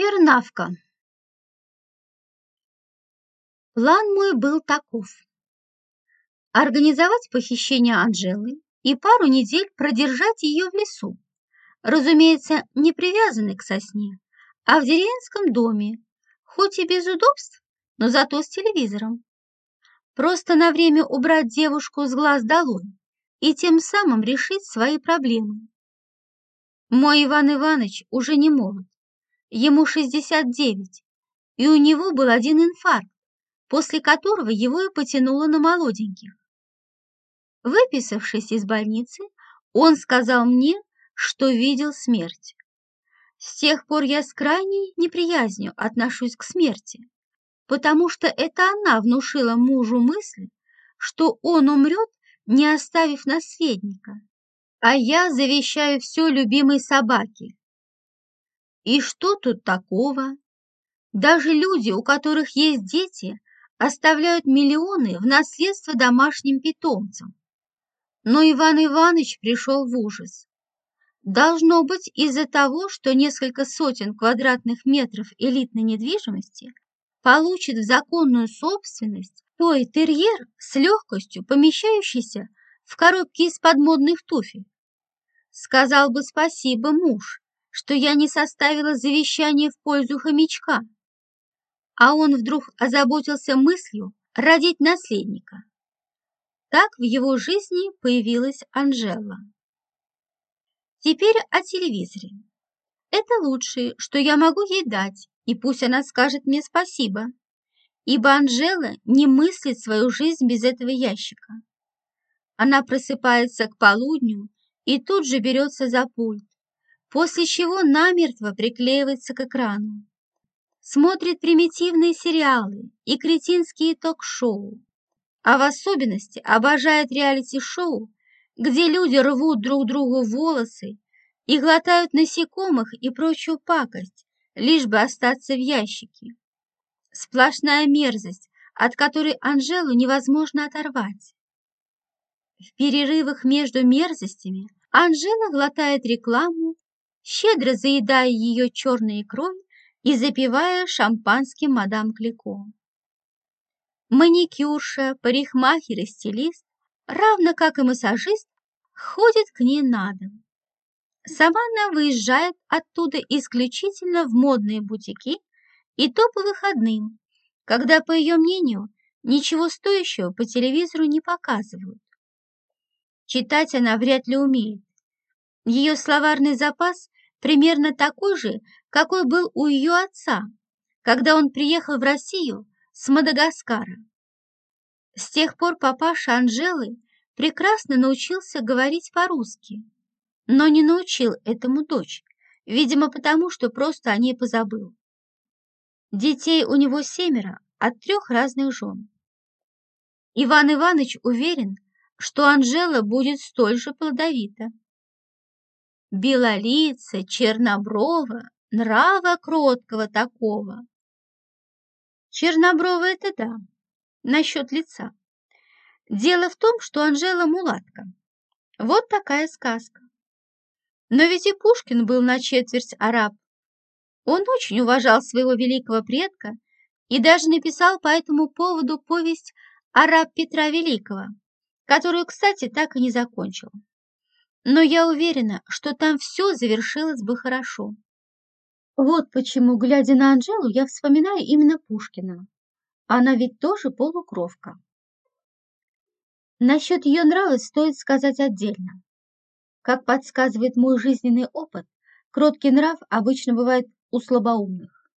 Чернавка. План мой был таков. Организовать похищение Анжелы и пару недель продержать ее в лесу. Разумеется, не привязанной к сосне, а в деревенском доме, хоть и без удобств, но зато с телевизором. Просто на время убрать девушку с глаз долой и тем самым решить свои проблемы. Мой Иван Иванович уже не молод, ему 69, и у него был один инфаркт, после которого его и потянуло на молоденьких. Выписавшись из больницы, он сказал мне, что видел смерть. С тех пор я с крайней неприязнью отношусь к смерти, потому что это она внушила мужу мысль, что он умрет, не оставив наследника, а я завещаю все любимой собаке, и что тут такого? Даже люди, у которых есть дети, оставляют миллионы в наследство домашним питомцам. Но Иван Иванович пришел в ужас. Должно быть из-за того, что несколько сотен квадратных метров элитной недвижимости получит в законную собственность той терьер с легкостью помещающийся в коробке из-под модных туфель. Сказал бы спасибо муж, что я не составила завещание в пользу хомячка. А он вдруг озаботился мыслью родить наследника. Так в его жизни появилась Анжела. Теперь о телевизоре. Это лучшее, что я могу ей дать, и пусть она скажет мне спасибо, ибо Анжела не мыслит свою жизнь без этого ящика. Она просыпается к полудню и тут же берется за пульт, после чего намертво приклеивается к экрану. Смотрит примитивные сериалы и кретинские ток-шоу, а в особенности обожает реалити-шоу, где люди рвут друг другу волосы и глотают насекомых и прочую пакость, лишь бы остаться в ящике. Сплошная мерзость, от которой Анжелу невозможно оторвать. В перерывах между мерзостями Анжела глотает рекламу щедро заедая ее черной икрой и запивая шампанским мадам Клико. Маникюрша, парикмахер и стилист, равно как и массажист, ходит к ней на дом. Сама она выезжает оттуда исключительно в модные бутики и то по выходным, когда, по ее мнению, ничего стоящего по телевизору не показывают. Читать она вряд ли умеет, ее словарный запас примерно такой же, какой был у ее отца, когда он приехал в Россию с Мадагаскара. С тех пор папаша Анжелы прекрасно научился говорить по-русски, но не научил этому дочь, видимо, потому что просто о ней позабыл. Детей у него семеро от трех разных жен. Иван Иванович уверен, что Анжела будет столь же плодовита белолица, черноброва, нрава кроткого такого. Черноброва это да, насчет лица. Дело в том, что Анжела мулатка. Вот такая сказка. Но ведь и Пушкин был на четверть араб. Он очень уважал своего великого предка и даже написал по этому поводу повесть «Араб Петра Великого», которую, кстати, так и не закончил но я уверена, что там все завершилось бы хорошо. Вот почему, глядя на Анжелу, я вспоминаю именно Пушкина. Она ведь тоже полукровка. Насчет ее нрава стоит сказать отдельно. Как подсказывает мой жизненный опыт, кроткий нрав обычно бывает у слабоумных.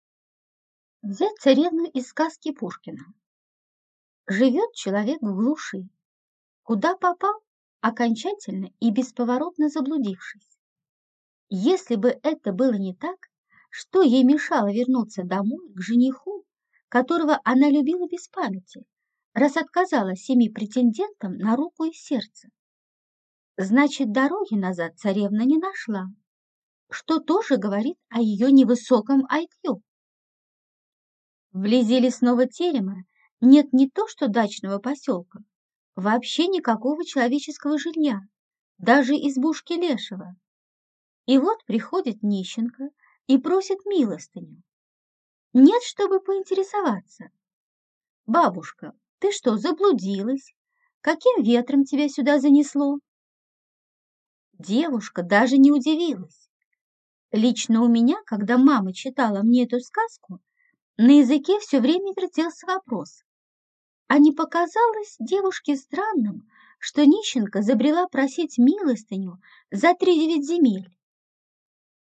Взять царевну из сказки Пушкина. Живет человек в глуши. Куда попал, окончательно и бесповоротно заблудившись. Если бы это было не так, что ей мешало вернуться домой к жениху, которого она любила без памяти, раз отказала семи претендентам на руку и сердце? Значит, дороги назад царевна не нашла, что тоже говорит о ее невысоком IQ. Вблизи лесного терема нет не то что дачного поселка, Вообще никакого человеческого жилья, даже избушки лешего. И вот приходит нищенка и просит милостыню, Нет, чтобы поинтересоваться. Бабушка, ты что, заблудилась? Каким ветром тебя сюда занесло? Девушка даже не удивилась. Лично у меня, когда мама читала мне эту сказку, на языке все время вертелся вопрос. А не показалось девушке странным, что нищенка забрела просить милостыню за три девять земель?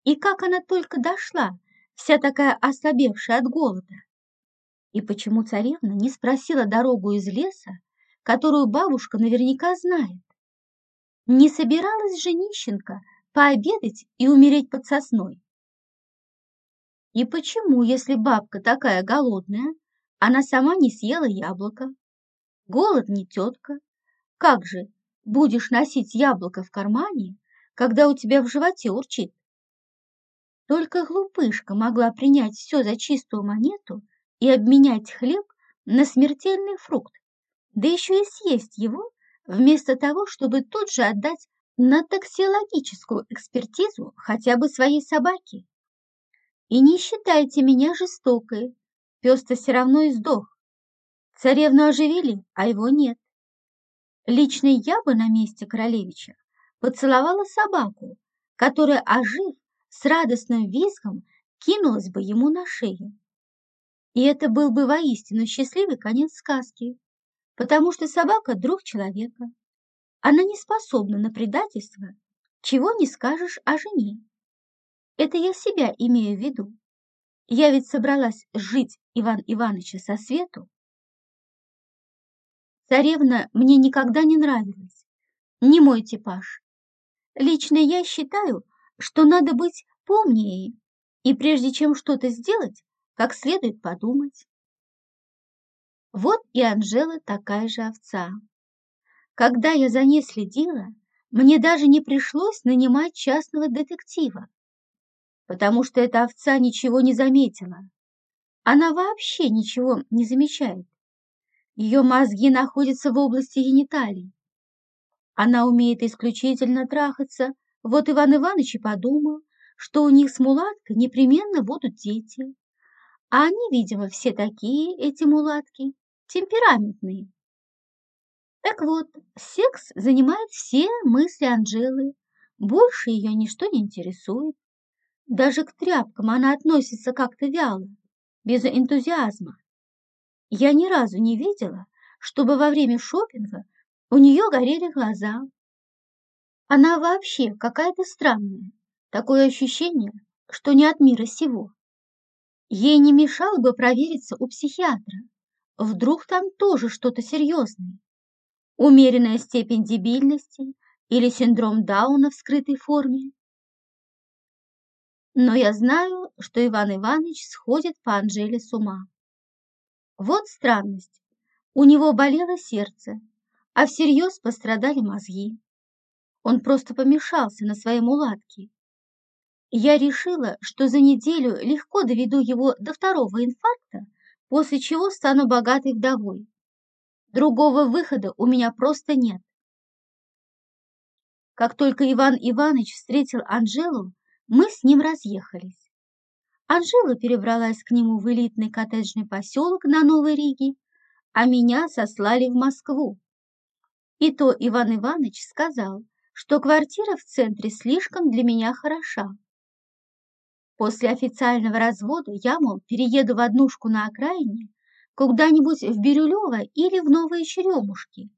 И как она только дошла, вся такая ослабевшая от голода? И почему царевна не спросила дорогу из леса, которую бабушка наверняка знает? Не собиралась же нищенка пообедать и умереть под сосной? И почему, если бабка такая голодная, она сама не съела яблоко? Голод не тетка. Как же, будешь носить яблоко в кармане, когда у тебя в животе урчит? Только глупышка могла принять все за чистую монету и обменять хлеб на смертельный фрукт, да еще и съесть его, вместо того, чтобы тут же отдать на токсиологическую экспертизу хотя бы своей собаки. И не считайте меня жестокой, пес-то все равно и сдох. Царевну оживили, а его нет. Лично я бы на месте королевича поцеловала собаку, которая, ожив, с радостным визгом кинулась бы ему на шею. И это был бы воистину счастливый конец сказки, потому что собака – друг человека. Она не способна на предательство, чего не скажешь о жене. Это я себя имею в виду. Я ведь собралась жить Иван Ивановича со свету. Царевна мне никогда не нравилась, не мой типаж. Лично я считаю, что надо быть помнее и прежде чем что-то сделать, как следует подумать. Вот и Анжела такая же овца. Когда я за ней следила, мне даже не пришлось нанимать частного детектива, потому что эта овца ничего не заметила. Она вообще ничего не замечает. Ее мозги находятся в области гениталий. Она умеет исключительно трахаться, вот Иван Иванович и подумал, что у них с мулаткой непременно будут дети. А они, видимо, все такие, эти мулатки, темпераментные. Так вот, секс занимает все мысли Анжелы, больше ее ничто не интересует. Даже к тряпкам она относится как-то вяло, без энтузиазма. Я ни разу не видела, чтобы во время шопинга у нее горели глаза. Она вообще какая-то странная, такое ощущение, что не от мира сего. Ей не мешало бы провериться у психиатра. Вдруг там тоже что-то серьезное. Умеренная степень дебильности или синдром Дауна в скрытой форме. Но я знаю, что Иван Иванович сходит по Анжеле с ума. Вот странность. У него болело сердце, а всерьез пострадали мозги. Он просто помешался на своей мулатке я решила, что за неделю легко доведу его до второго инфаркта, после чего стану богатой вдовой. Другого выхода у меня просто нет. Как только Иван Иванович встретил Анжелу, мы с ним разъехались. Анжела перебралась к нему в элитный коттеджный поселок на Новой Риге, а меня сослали в Москву. И то Иван Иванович сказал, что квартира в центре слишком для меня хороша. После официального развода я, мол, перееду в однушку на окраине, куда-нибудь в Бирюлево или в Новые Черемушки,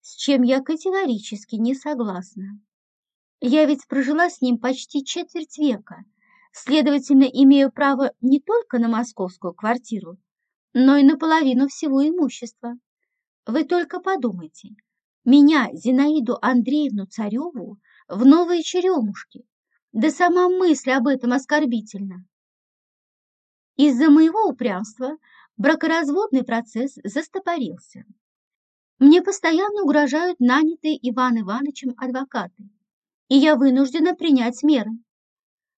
с чем я категорически не согласна. Я ведь прожила с ним почти четверть века, следовательно, имею право не только на московскую квартиру, но и на половину всего имущества. Вы только подумайте, меня, Зинаиду Андреевну Цареву, в Новые Черемушки да сама мысль об этом оскорбительна. Из-за моего упрямства бракоразводный процесс застопорился. Мне постоянно угрожают нанятые Иван Ивановичем адвокаты, и я вынуждена принять меры.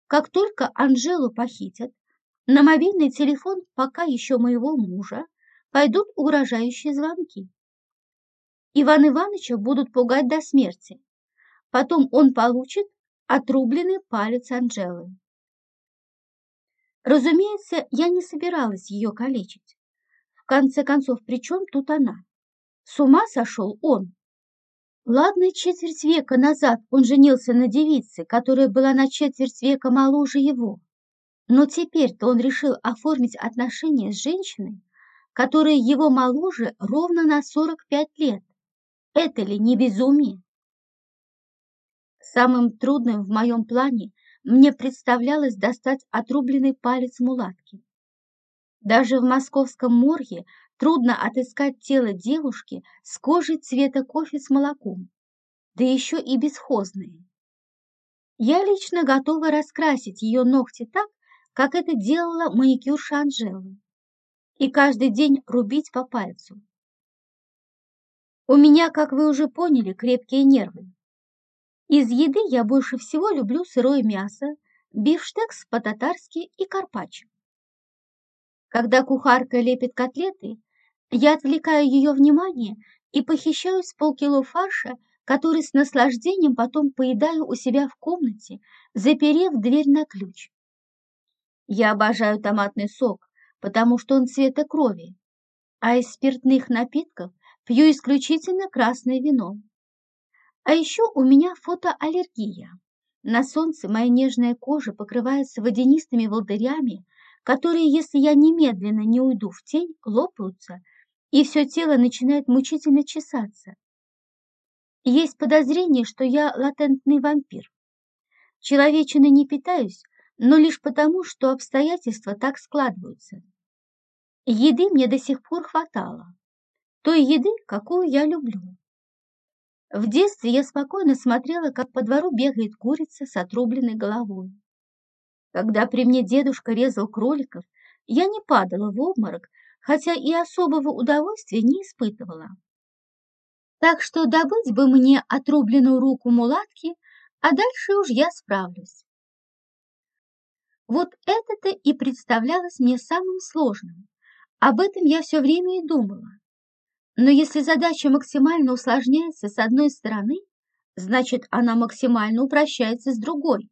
Как только Анжелу похитят, на мобильный телефон пока еще моего мужа пойдут угрожающие звонки. Иван Ивановича будут пугать до смерти. Потом он получит отрубленный палец Анжелы. Разумеется, я не собиралась ее калечить. В конце концов, при чем тут она? С ума сошел он. Ладно, четверть века назад он женился на девице, которая была на четверть века моложе его. Но теперь-то он решил оформить отношения с женщиной, которая его моложе ровно на 45 лет. Это ли не безумие? Самым трудным в моем плане мне представлялось достать отрубленный палец мулатки. Даже в московском морге трудно отыскать тело девушки с кожей цвета кофе с молоком, да еще и бесхозные. Я лично готова раскрасить ее ногти так, как это делала маникюрша Анжелы, и каждый день рубить по пальцу. У меня, как вы уже поняли, крепкие нервы. Из еды я больше всего люблю сырое мясо, бифштекс по-татарски и карпаччо. Когда кухарка лепит котлеты, я отвлекаю ее внимание и похищаю с полкило фарша, который с наслаждением потом поедаю у себя в комнате, заперев дверь на ключ. Я обожаю томатный сок, потому что он цвета крови, а из спиртных напитков пью исключительно красное вино. А еще у меня фотоаллергия. На солнце моя нежная кожа покрывается водянистыми волдырями, которые, если я немедленно не уйду в тень, лопаются, и все тело начинает мучительно чесаться. Есть подозрение, что я латентный вампир. Человечины не питаюсь, но лишь потому, что обстоятельства так складываются. Еды мне до сих пор хватало. Той еды, какую я люблю. В детстве я спокойно смотрела, как по двору бегает курица с отрубленной головой. Когда при мне дедушка резал кроликов, я не падала в обморок, хотя и особого удовольствия не испытывала. Так что добыть бы мне отрубленную руку мулатки, а дальше уж я справлюсь. Вот это-то и представлялось мне самым сложным. Об этом я все время и думала. Но если задача максимально усложняется с одной стороны, значит, она максимально упрощается с другой.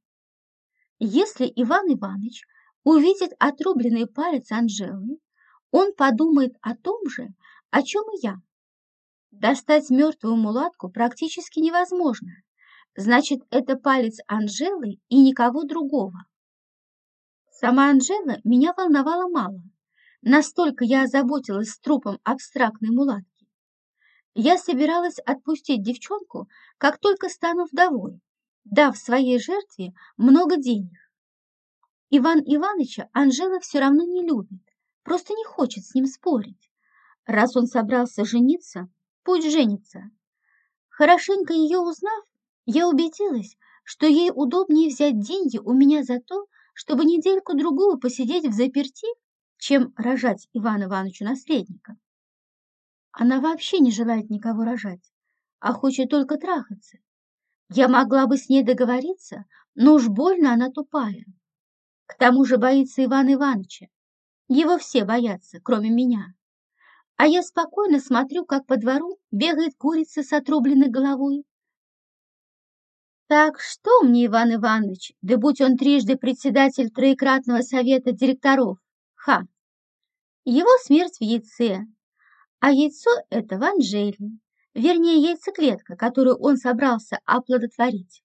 Если Иван Иванович увидит отрубленный палец Анжелы, он подумает о том же, о чем и я. Достать мертвую мулатку практически невозможно. Значит, это палец Анжелы и никого другого. Сама Анжела меня волновала мало. Настолько я озаботилась с трупом абстрактной мулатки. Я собиралась отпустить девчонку, как только стану вдовой, дав своей жертве много денег. Иван Ивановича Анжела все равно не любит, просто не хочет с ним спорить. Раз он собрался жениться, пусть женится. Хорошенько ее узнав, я убедилась, что ей удобнее взять деньги у меня за то, чтобы недельку-другую посидеть в заперти, чем рожать Ивану Ивановичу наследника. Она вообще не желает никого рожать, а хочет только трахаться. Я могла бы с ней договориться, но уж больно она тупая. К тому же боится Ивана Ивановича. Его все боятся, кроме меня. А я спокойно смотрю, как по двору бегает курица с отрубленной головой. Так что мне, Иван Иванович, да будь он трижды председатель троекратного совета директоров, ха! Его смерть в яйце, а яйцо это в Анжеле, вернее яйцеклетка, которую он собрался оплодотворить.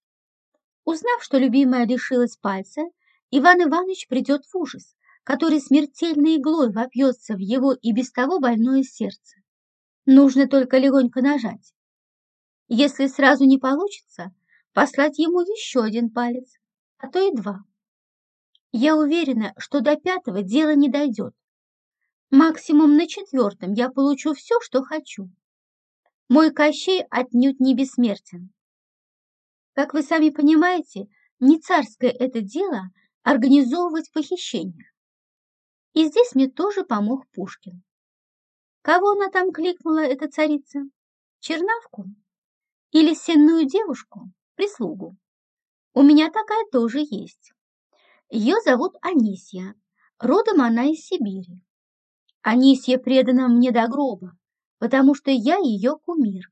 Узнав, что любимая лишилась пальца, Иван Иванович придет в ужас, который смертельной иглой вопьется в его и без того больное сердце. Нужно только легонько нажать. Если сразу не получится, послать ему еще один палец, а то и два. Я уверена, что до пятого дело не дойдет, Максимум на четвертом я получу все, что хочу. Мой Кощей отнюдь не бессмертен. Как вы сами понимаете, не царское это дело организовывать похищение. И здесь мне тоже помог Пушкин. Кого она там кликнула, эта царица? Чернавку? Или сенную девушку, прислугу? У меня такая тоже есть. Ее зовут Анисья, родом она из Сибири. Анисья предана мне до гроба, потому что я ее кумир.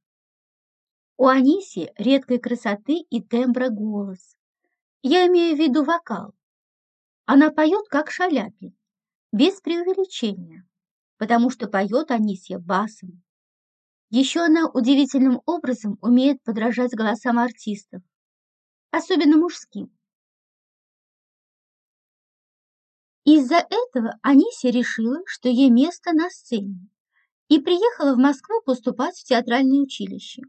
У Аниси редкой красоты и тембра голос. Я имею в виду вокал. Она поет, как Шаляпин, без преувеличения, потому что поет Анисья басом. Еще она удивительным образом умеет подражать голосам артистов, особенно мужским. Из-за этого Анисия решила, что ей место на сцене, и приехала в Москву поступать в театральное училище.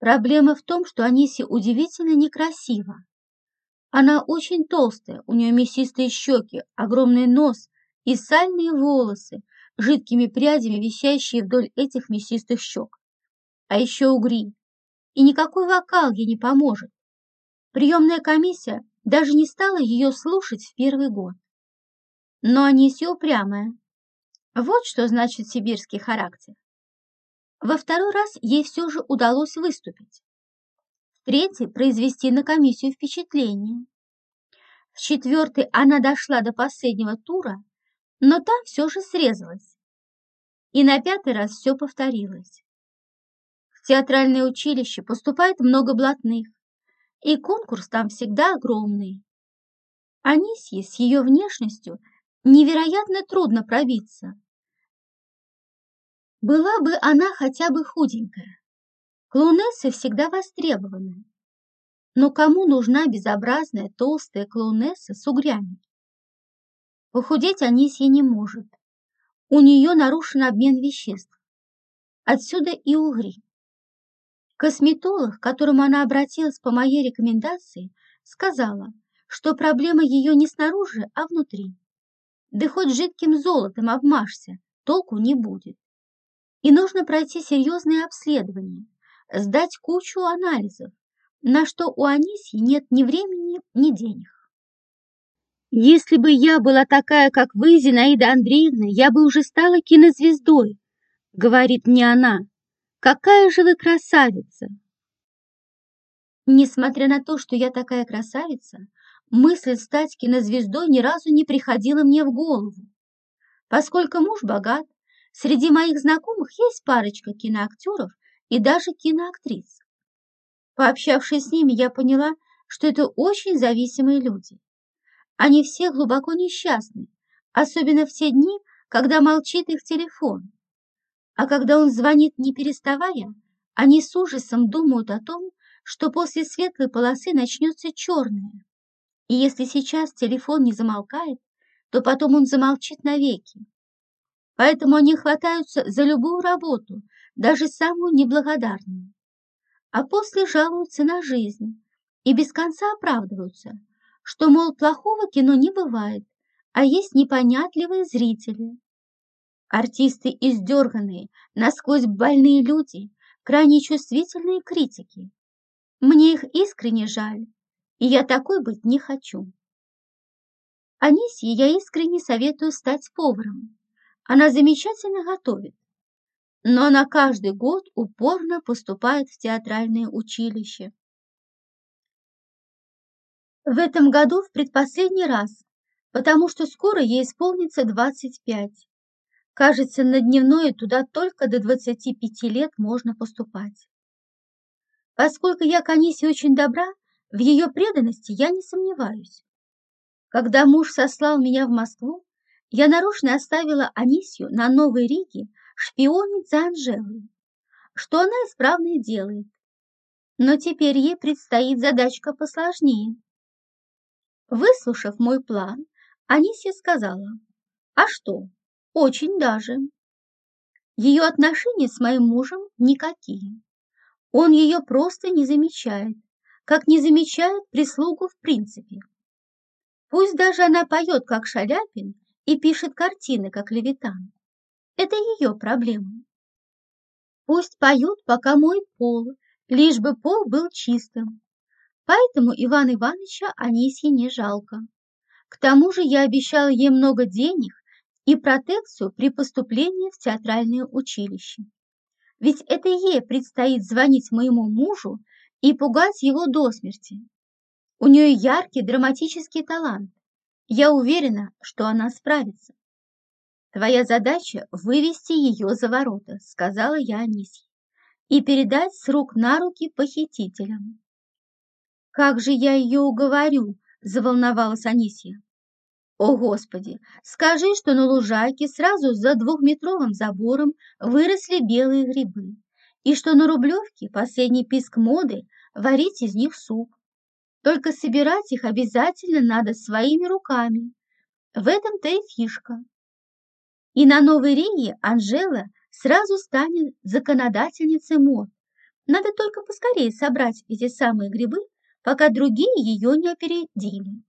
Проблема в том, что Анисия удивительно некрасива. Она очень толстая, у нее мясистые щеки, огромный нос и сальные волосы, жидкими прядями висящие вдоль этих мясистых щек. А еще угри. И никакой вокал ей не поможет. Приемная комиссия даже не стала ее слушать в первый год но Анисия упрямая. Вот что значит сибирский характер. Во второй раз ей все же удалось выступить. Третий – произвести на комиссию впечатление. В четвертый она дошла до последнего тура, но там все же срезалась. И на пятый раз все повторилось. В театральное училище поступает много блатных, и конкурс там всегда огромный. Анисье с ее внешностью – невероятно трудно пробиться. Была бы она хотя бы худенькая. Клоунессы всегда востребованы. Но кому нужна безобразная толстая клоунесса с угрями? Похудеть Анисья не может. У нее нарушен обмен веществ. Отсюда и угри. Косметолог, к которому она обратилась по моей рекомендации, сказала, что проблема ее не снаружи, а внутри. Да хоть жидким золотом обмажься, толку не будет. И нужно пройти серьезное обследование, сдать кучу анализов, на что у Анисьи нет ни времени, ни денег. Если бы я была такая, как вы, Зинаида Андреевна, я бы уже стала кинозвездой, говорит мне она. Какая же вы красавица! Несмотря на то, что я такая красавица, мысль стать кинозвездой ни разу не приходила мне в голову. Поскольку муж богат, среди моих знакомых есть парочка киноактеров и даже киноактрис. Пообщавшись с ними, я поняла, что это очень зависимые люди. Они все глубоко несчастны, особенно в те дни, когда молчит их телефон. А когда он звонит не переставая, они с ужасом думают о том, что после светлой полосы начнется черная. И если сейчас телефон не замолкает, то потом он замолчит навеки. Поэтому они хватаются за любую работу, даже самую неблагодарную. А после жалуются на жизнь и без конца оправдываются, что, мол, плохого кино не бывает, а есть непонятливые зрители. Артисты издерганные, насквозь больные люди, крайне чувствительные критики. Мне их искренне жаль, и я такой быть не хочу. Анисье я искренне советую стать поваром. Она замечательно готовит, но она каждый год упорно поступает в театральное училище. В этом году в предпоследний раз, потому что скоро ей исполнится 25. Кажется, на дневное туда только до 25 лет можно поступать. Поскольку я к Анисе очень добра, в ее преданности я не сомневаюсь. Когда муж сослал меня в Москву, я нарочно оставила Анисью на Новой Риге шпионить за Анжелой, что она исправно и делает. Но теперь ей предстоит задачка посложнее. Выслушав мой план, Анисия сказала, а что, очень даже. Ее отношения с моим мужем никакие. Он ее просто не замечает как не замечает прислугу в принципе. Пусть даже она поет, как Шаляпин, и пишет картины, как Левитан. Это ее проблема. Пусть поют, пока моет пол, лишь бы пол был чистым. Поэтому Иван Ивановича Анисье не жалко. К тому же я обещала ей много денег и протекцию при поступлении в театральное училище. Ведь это ей предстоит звонить моему мужу и пугать его до смерти. У нее яркий драматический талант. Я уверена, что она справится. Твоя задача – вывести ее за ворота, сказала я Анисье, и передать с рук на руки похитителям. Как же я ее уговорю, заволновалась Анисья. О, Господи, скажи, что на лужайке сразу за двухметровым забором выросли белые грибы, и что на Рублевке последний писк моды варить из них суп. Только собирать их обязательно надо своими руками. В этом-то и фишка. И на Новой Риге Анжела сразу станет законодательницей мод. Надо только поскорее собрать эти самые грибы, пока другие ее не опередили.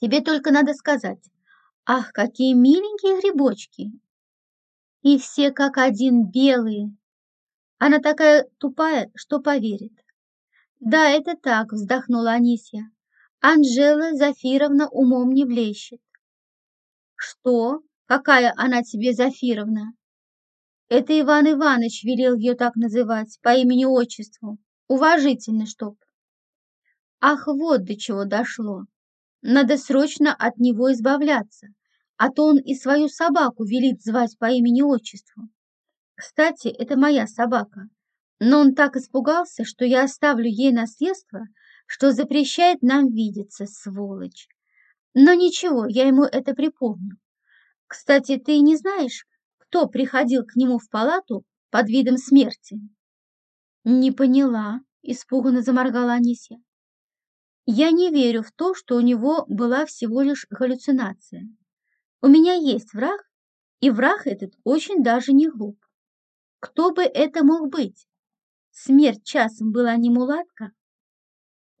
Тебе только надо сказать, ах, какие миленькие грибочки! И все как один белые. Она такая тупая, что поверит. Да, это так, вздохнула Анисья. Анжела Зафировна умом не блещет. Что? Какая она тебе Зафировна? Это Иван Иванович велел ее так называть, по имени-отчеству. Уважительно, чтоб. Ах, вот до чего дошло. Надо срочно от него избавляться, а то он и свою собаку велит звать по имени-отчеству. Кстати, это моя собака, но он так испугался, что я оставлю ей наследство, что запрещает нам видеться, сволочь. Но ничего, я ему это припомню. Кстати, ты не знаешь, кто приходил к нему в палату под видом смерти? Не поняла, испуганно заморгала Анисия. Я не верю в то, что у него была всего лишь галлюцинация. У меня есть враг, и враг этот очень даже не глуп. Кто бы это мог быть? Смерть часом была не мулатка?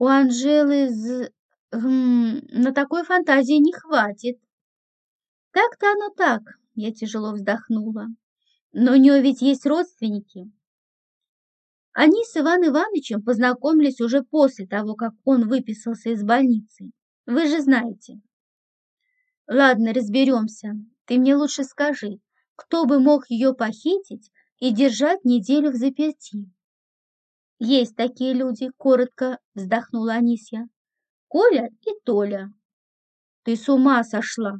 У Анжелы з... Хм, на такой фантазии не хватит. Так-то оно так, я тяжело вздохнула. Но у нее ведь есть родственники. Они с Иван Ивановичем познакомились уже после того, как он выписался из больницы. Вы же знаете. Ладно, разберемся. Ты мне лучше скажи, кто бы мог ее похитить и держать неделю в заперти? Есть такие люди, коротко вздохнула Анисья. Коля и Толя. Ты с ума сошла,